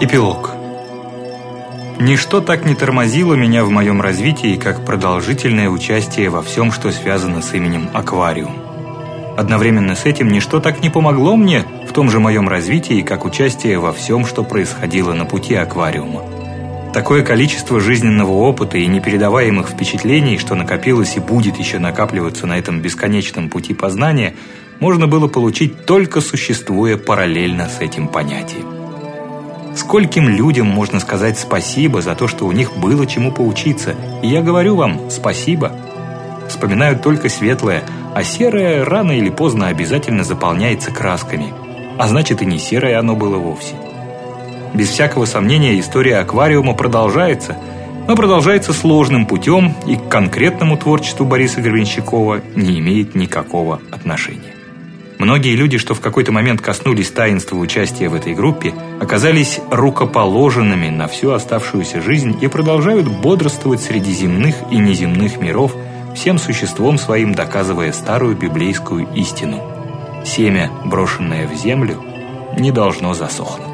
Эпилог. Ничто так не тормозило меня в моем развитии, как продолжительное участие во всем, что связано с именем аквариум. Одновременно с этим ничто так не помогло мне в том же моем развитии, как участие во всем, что происходило на пути аквариума. Такое количество жизненного опыта и непередаваемых впечатлений, что накопилось и будет еще накапливаться на этом бесконечном пути познания, можно было получить только существуя параллельно с этим понятием. Скольким людям можно сказать спасибо за то, что у них было чему поучиться, и я говорю вам спасибо. Вспоминают только светлое, а серое рано или поздно обязательно заполняется красками. А значит и не серое оно было вовсе. Без всякого сомнения история аквариума продолжается, но продолжается сложным путем и к конкретному творчеству Бориса Гребенщикова не имеет никакого отношения. Многие люди, что в какой-то момент коснулись таинства участия в этой группе, оказались рукоположенными на всю оставшуюся жизнь и продолжают бодрствовать среди земных и неземных миров, всем существом своим доказывая старую библейскую истину. Семя, брошенное в землю, не должно засохнуть.